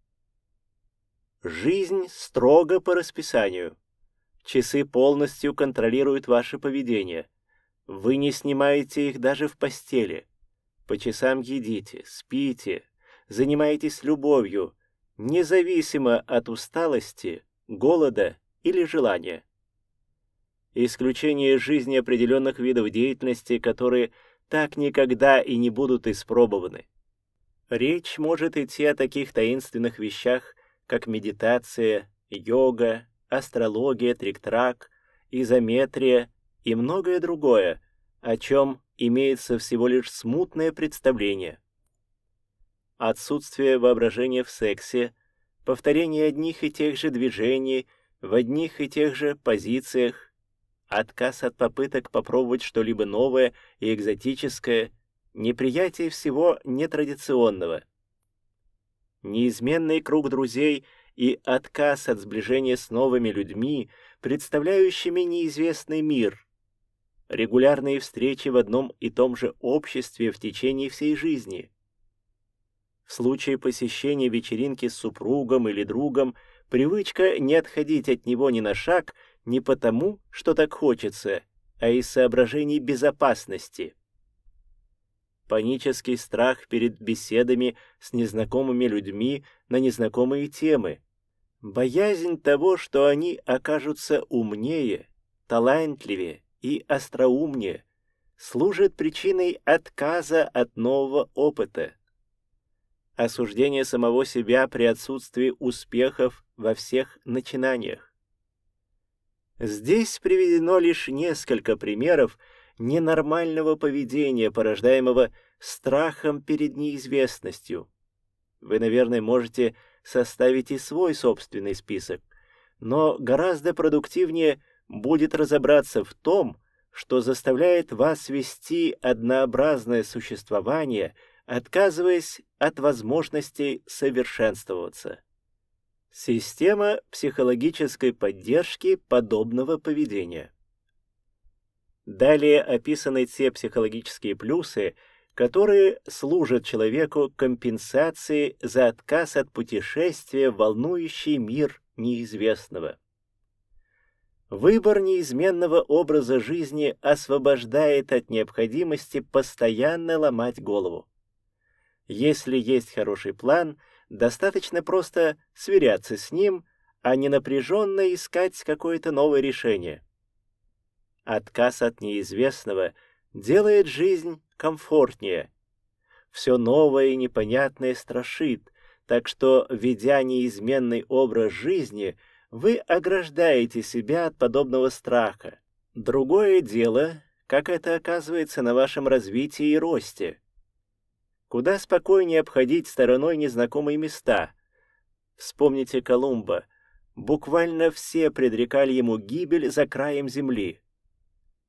Жизнь строго по расписанию. Часы полностью контролируют ваше поведение. Вы не снимаете их даже в постели. По часам едите, спите, занимаетесь любовью, независимо от усталости, голода или желания. Исключение жизни определенных видов деятельности, которые так никогда и не будут испробованы. Речь может идти о таких таинственных вещах, как медитация, йога, астрология, трик-трак, изометрия и многое другое, о чем имеется всего лишь смутное представление. Отсутствие воображения в сексе, повторение одних и тех же движений в одних и тех же позициях, отказ от попыток попробовать что-либо новое и экзотическое, неприятие всего нетрадиционного — неизменный круг друзей и отказ от сближения с новыми людьми, представляющими неизвестный мир. Регулярные встречи в одном и том же обществе в течение всей жизни. В случае посещения вечеринки с супругом или другом, привычка не отходить от него ни на шаг не потому, что так хочется, а из соображений безопасности панический страх перед беседами с незнакомыми людьми на незнакомые темы, боязнь того, что они окажутся умнее, талантливее и остроумнее, служит причиной отказа от нового опыта. Осуждение самого себя при отсутствии успехов во всех начинаниях. Здесь приведено лишь несколько примеров, ненормального поведения, порождаемого страхом перед неизвестностью. Вы, наверное, можете составить и свой собственный список, но гораздо продуктивнее будет разобраться в том, что заставляет вас вести однообразное существование, отказываясь от возможности совершенствоваться. Система психологической поддержки подобного поведения. Далее описаны те психологические плюсы, которые служат человеку компенсацией за отказ от путешествия в волнующий мир неизвестного. Выбор неизменного образа жизни освобождает от необходимости постоянно ломать голову. Если есть хороший план, достаточно просто сверяться с ним, а не напряженно искать какое-то новое решение. Отказ от неизвестного делает жизнь комфортнее. Все новое и непонятное страшит, так что, ведя неизменный образ жизни, вы ограждаете себя от подобного страха. Другое дело, как это оказывается на вашем развитии и росте. Куда спокойнее обходить стороной незнакомые места. Вспомните Колумба. Буквально все предрекали ему гибель за краем земли.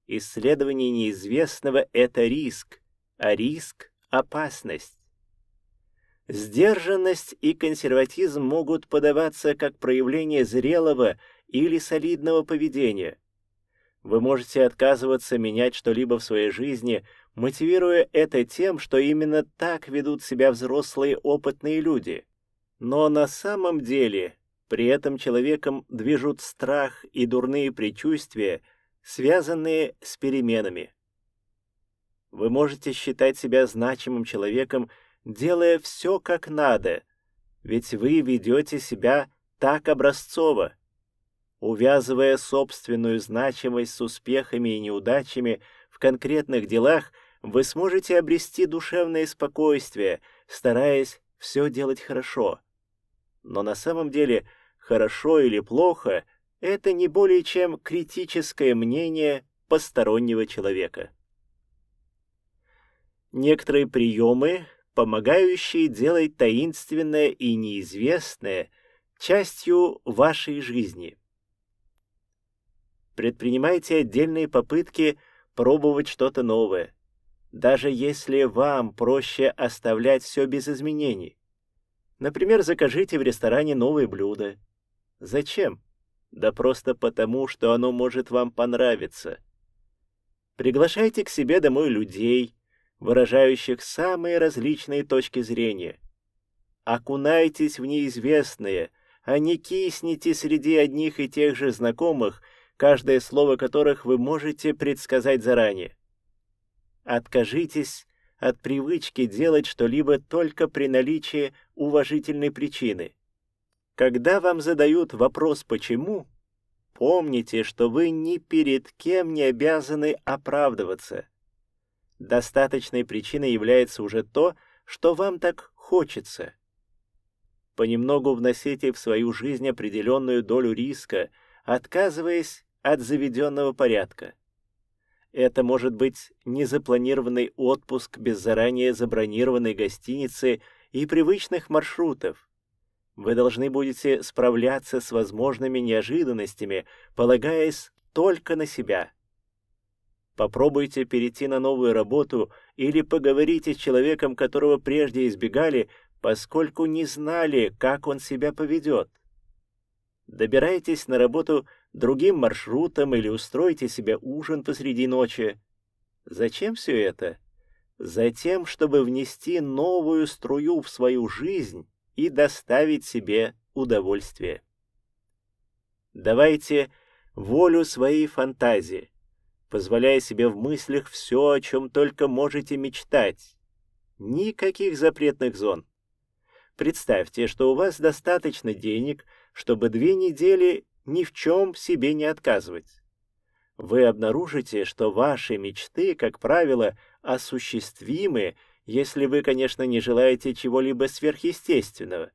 Исследование неизвестного — это риск, а риск — опасность. Сдержанность и консерватизм могут подаваться как проявление зрелого или солидного поведения. Вы можете отказываться менять что-либо в своей жизни, мотивируя это тем, что именно так ведут себя взрослые опытные люди. Но на самом деле при этом человеком движут страх и дурные предчувствия — связанные с переменами. Вы можете считать себя значимым человеком, делая все как надо, ведь вы ведете себя так образцово. Увязывая собственную значимость с успехами и неудачами, в конкретных делах вы сможете обрести душевное спокойствие, стараясь все делать хорошо. Но на самом деле хорошо или плохо – это не более чем критическое мнение постороннего человека. Некоторые приемы, помогающие делать таинственное и неизвестное частью вашей жизни. Предпринимайте отдельные попытки пробовать что-то новое, даже если вам проще оставлять все без изменений. Например, закажите в ресторане новое блюдо. Зачем? Да просто потому, что оно может вам понравиться. Приглашайте к себе домой людей, выражающих самые различные точки зрения. Окунайтесь в неизвестное, а не кисните среди одних и тех же знакомых, каждое слово которых вы можете предсказать заранее. Откажитесь от привычки делать что-либо только при наличии уважительной причины. Когда вам задают вопрос «почему?», помните, что вы ни перед кем не обязаны оправдываться. Достаточной причиной является уже то, что вам так хочется. Понемногу вносите в свою жизнь определенную долю риска, отказываясь от заведенного порядка. Это может быть незапланированный отпуск без заранее забронированной гостиницы и привычных маршрутов. Вы должны будете справляться с возможными неожиданностями, полагаясь только на себя. Попробуйте перейти на новую работу или поговорите с человеком, которого прежде избегали, поскольку не знали, как он себя поведет. Добирайтесь на работу другим маршрутом или устройте себе ужин посреди ночи. Зачем все это? Затем, чтобы внести новую струю в свою жизнь и доставить себе удовольствие. Давайте волю своей фантазии позволяя себе в мыслях все, о чем только можете мечтать. Никаких запретных зон. Представьте, что у вас достаточно денег, чтобы две недели ни в чем себе не отказывать. Вы обнаружите, что ваши мечты, как правило, осуществимы, если вы, конечно, не желаете чего-либо сверхъестественного.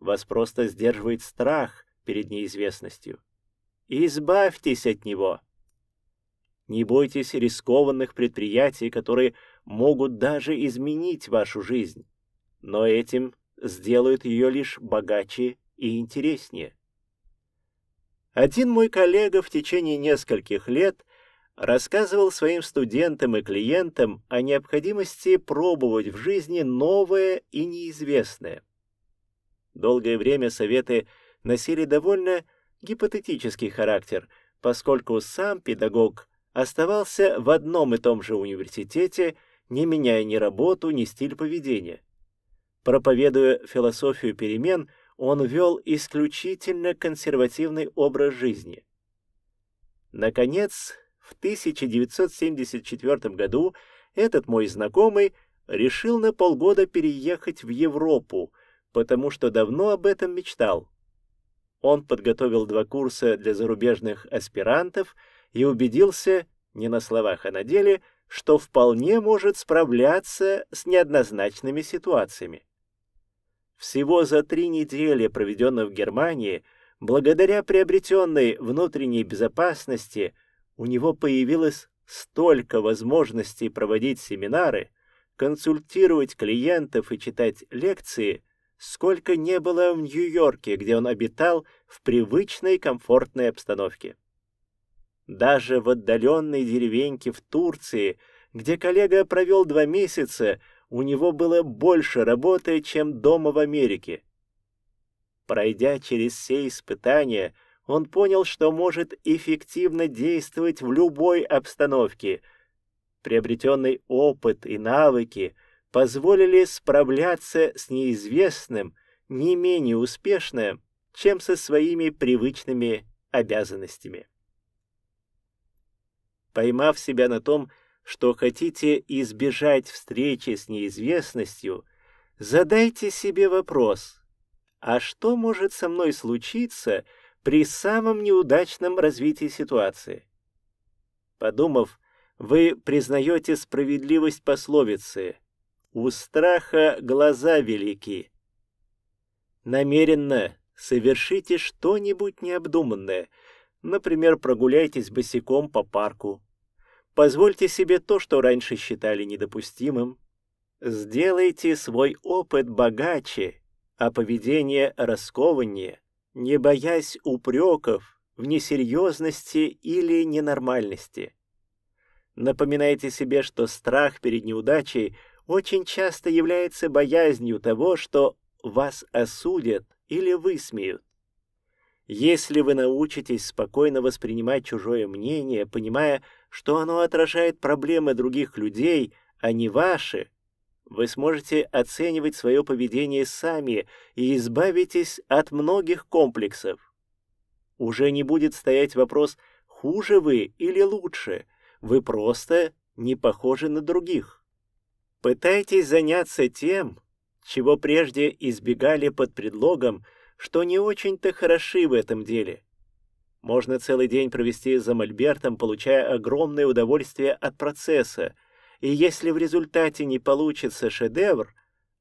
Вас просто сдерживает страх перед неизвестностью. Избавьтесь от него. Не бойтесь рискованных предприятий, которые могут даже изменить вашу жизнь, но этим сделают ее лишь богаче и интереснее. Один мой коллега в течение нескольких лет рассказывал своим студентам и клиентам о необходимости пробовать в жизни новое и неизвестное. Долгое время советы носили довольно гипотетический характер, поскольку сам педагог оставался в одном и том же университете, не меняя ни работу, ни стиль поведения. Проповедуя философию перемен, он вел исключительно консервативный образ жизни. Наконец, в 1974 году этот мой знакомый решил на полгода переехать в Европу, потому что давно об этом мечтал. Он подготовил два курса для зарубежных аспирантов – и убедился, не на словах, а на деле, что вполне может справляться с неоднозначными ситуациями. Всего за три недели, проведенных в Германии, благодаря приобретенной внутренней безопасности, у него появилось столько возможностей проводить семинары, консультировать клиентов и читать лекции, сколько не было в Нью-Йорке, где он обитал в привычной комфортной обстановке. Даже в отдаленной деревеньке в Турции, где коллега провел два месяца, у него было больше работы, чем дома в Америке. Пройдя через все испытания, он понял, что может эффективно действовать в любой обстановке. Приобретенный опыт и навыки позволили справляться с неизвестным не менее успешно, чем со своими привычными обязанностями поймав себя на том, что хотите избежать встречи с неизвестностью, задайте себе вопрос, а что может со мной случиться при самом неудачном развитии ситуации? Подумав, Вы признаете справедливость пословицы «У страха глаза велики». Намеренно совершите что-нибудь необдуманное, например, прогуляйтесь босиком по парку. Позвольте себе то, что раньше считали недопустимым. Сделайте свой опыт богаче, а поведение раскованнее, не боясь упреков в несерьезности или ненормальности. Напоминайте себе, что страх перед неудачей очень часто является боязнью того, что вас осудят или высмеют. Если вы научитесь спокойно воспринимать чужое мнение, понимая, что оно отражает проблемы других людей, а не ваши, вы сможете оценивать свое поведение сами и избавитесь от многих комплексов. Уже не будет стоять вопрос, хуже вы или лучше – вы просто не похожи на других. Пытайтесь заняться тем, чего прежде избегали под предлогом, что не очень-то хороши в этом деле. Можно целый день провести за мольбертом, получая огромное удовольствие от процесса, и если в результате не получится шедевр,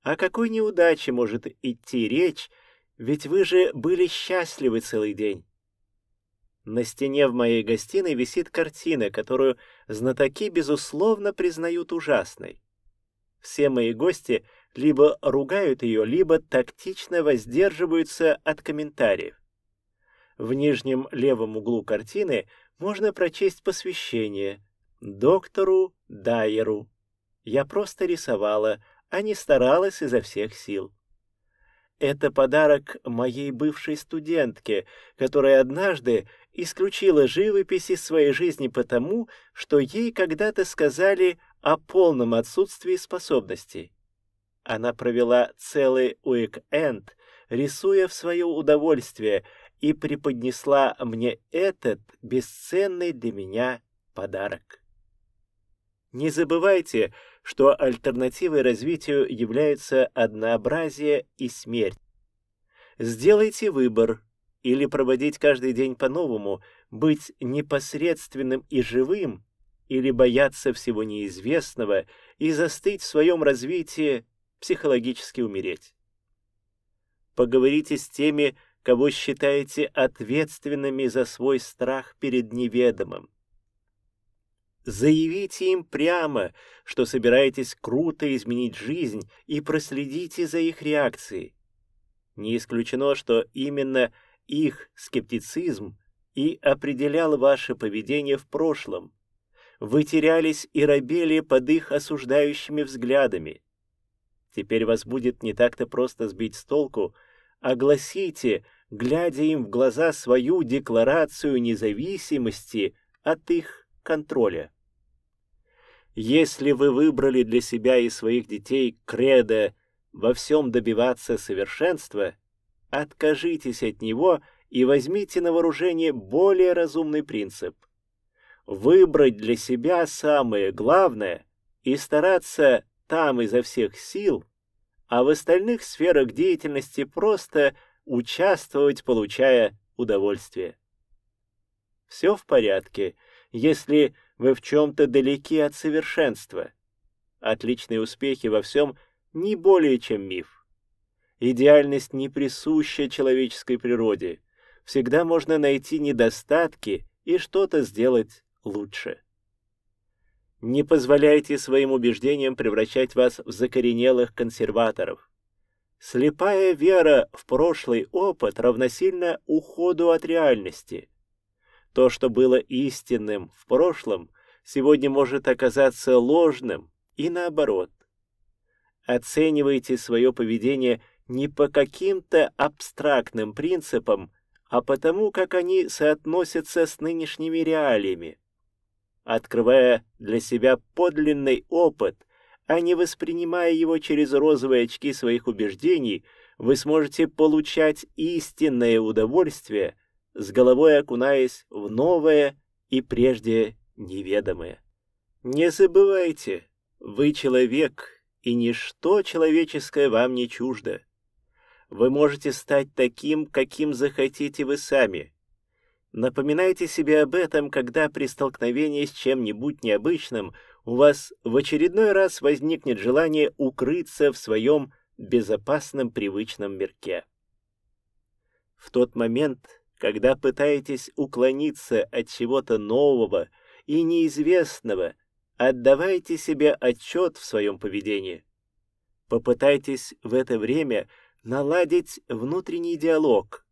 о какой неудаче может идти речь, ведь вы же были счастливы целый день. На стене в моей гостиной висит картина, которую знатоки, безусловно, признают ужасной. Все мои гости либо ругают ее, либо тактично воздерживаются от комментариев. В нижнем левом углу картины можно прочесть посвящение доктору Дайеру. Я просто рисовала, а не старалась изо всех сил. Это подарок моей бывшей студентке, которая однажды исключила живопись из своей жизни потому, что ей когда-то сказали о полном отсутствии способностей. Она провела целый уик-энд, рисуя в свое удовольствие, и преподнесла мне этот бесценный для меня подарок. Не забывайте, что альтернативой развитию являются однообразие и смерть. Сделайте выбор, или проводить каждый день по-новому, быть непосредственным и живым, или бояться всего неизвестного и застыть в своем развитии, психологически умереть. Поговорите с теми, кого считаете ответственными за свой страх перед неведомым. Заявите им прямо, что собираетесь круто изменить жизнь и проследите за их реакцией. Не исключено, что именно их скептицизм и определял ваше поведение в прошлом. Вы терялись и робели под их осуждающими взглядами. Теперь вас будет не так-то просто сбить с толку, огласите, глядя им в глаза свою декларацию независимости от их контроля. Если вы выбрали для себя и своих детей кредо во всем добиваться совершенства – Откажитесь от него и возьмите на вооружение более разумный принцип. Выбрать для себя самое главное и стараться там изо всех сил, а в остальных сферах деятельности просто участвовать, получая удовольствие. Все в порядке, если вы в чем-то далеки от совершенства. Отличные успехи во всем не более чем миф. Идеальность не присуща человеческой природе. Всегда можно найти недостатки и что-то сделать лучше. Не позволяйте своим убеждениям превращать вас в закоренелых консерваторов. Слепая вера в прошлый опыт равносильно уходу от реальности. То, что было истинным в прошлом, сегодня может оказаться ложным и наоборот. Оценивайте свое поведение не по каким-то абстрактным принципам, а потому, как они соотносятся с нынешними реалиями. Открывая для себя подлинный опыт, а не воспринимая его через розовые очки своих убеждений, вы сможете получать истинное удовольствие, с головой окунаясь в новое и прежде неведомое. Не забывайте, вы человек, и ничто человеческое вам не чуждо. Вы можете стать таким, каким захотите вы сами. Напоминайте себе об этом, когда при столкновении с чем-нибудь необычным у вас в очередной раз возникнет желание укрыться в своем безопасном привычном мирке. В тот момент, когда пытаетесь уклониться от чего-то нового и неизвестного, отдавайте себе отчет в своем поведении. Попытайтесь в это время наладить внутренний диалог.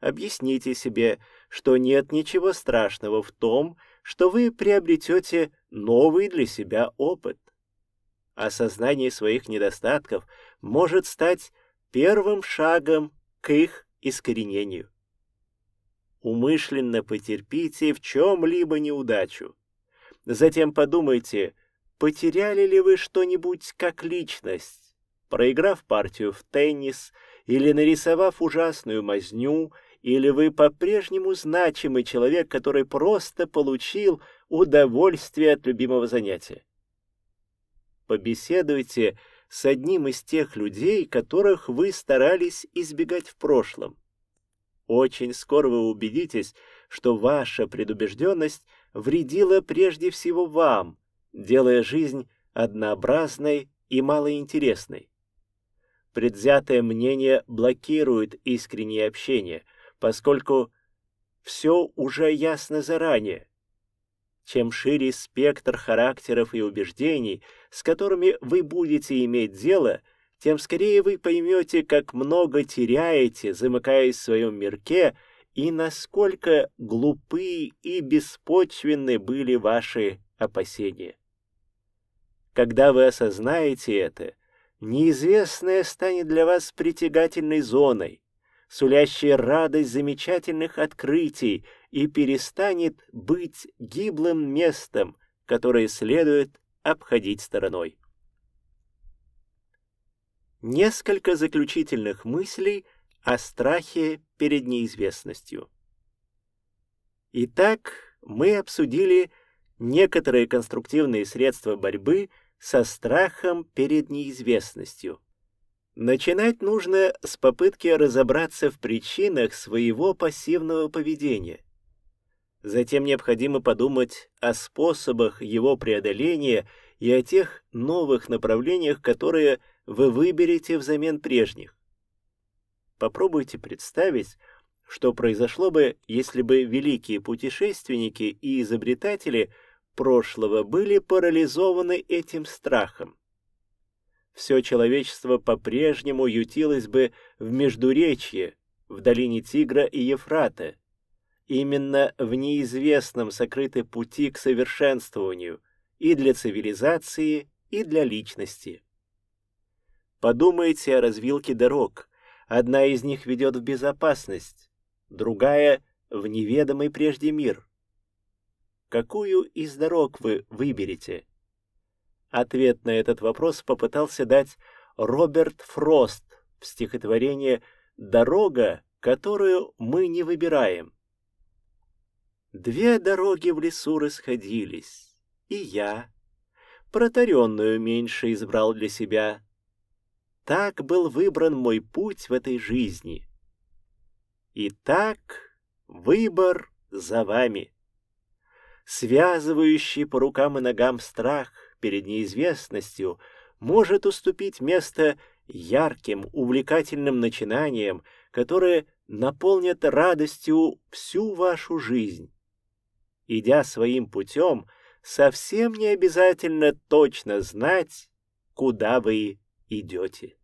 Объясните себе, что нет ничего страшного в том, что вы приобретете новый для себя опыт. Осознание своих недостатков может стать первым шагом к их искоренению. Умышленно потерпите в чем-либо неудачу. Затем подумайте, потеряли ли вы что-нибудь как личность, проиграв партию в теннис или нарисовав ужасную мазню, или вы по-прежнему значимый человек, который просто получил удовольствие от любимого занятия. Побеседуйте с одним из тех людей, которых вы старались избегать в прошлом. Очень скоро вы убедитесь, что ваша предубежденность вредила прежде всего вам, делая жизнь однообразной и малоинтересной. Предвзятое мнение блокирует искреннее общение, поскольку все уже ясно заранее. Чем шире спектр характеров и убеждений, с которыми вы будете иметь дело, тем скорее вы поймете, как много теряете, замыкаясь в своем мирке, и насколько глупы и беспочвенны были ваши опасения. Когда вы осознаете это, неизвестное станет для вас притягательной зоной, сулящей радость замечательных открытий и перестанет быть гиблым местом, которое следует обходить стороной. Несколько заключительных мыслей о страхе перед неизвестностью. Итак, мы обсудили некоторые конструктивные средства борьбы со страхом перед неизвестностью. Начинать нужно с попытки разобраться в причинах своего пассивного поведения. Затем необходимо подумать о способах его преодоления и о тех новых направлениях, которые вы выберете взамен прежних. Попробуйте представить, что произошло бы, если бы великие путешественники и изобретатели прошлого были парализованы этим страхом все человечество по-прежнему ютилось бы в Междуречье, в долине Тигра и Ефрата. Именно в неизвестном сокрыты пути к совершенствованию и для цивилизации, и для личности. Подумайте о развилке дорог. Одна из них ведет в безопасность, другая — в неведомый прежде мир. Какую из дорог вы выберете? Ответ на этот вопрос попытался дать Роберт Фрост в стихотворении «Дорога, которую мы не выбираем». Две дороги в лесу расходились, и я, протаренную меньше избрал для себя. Так был выбран мой путь в этой жизни. И так выбор за вами. Связывающий по рукам и ногам страх — перед неизвестностью может уступить место ярким, увлекательным начинаниям, которые наполнят радостью всю вашу жизнь. Идя своим путем, совсем не обязательно точно знать, куда вы идете.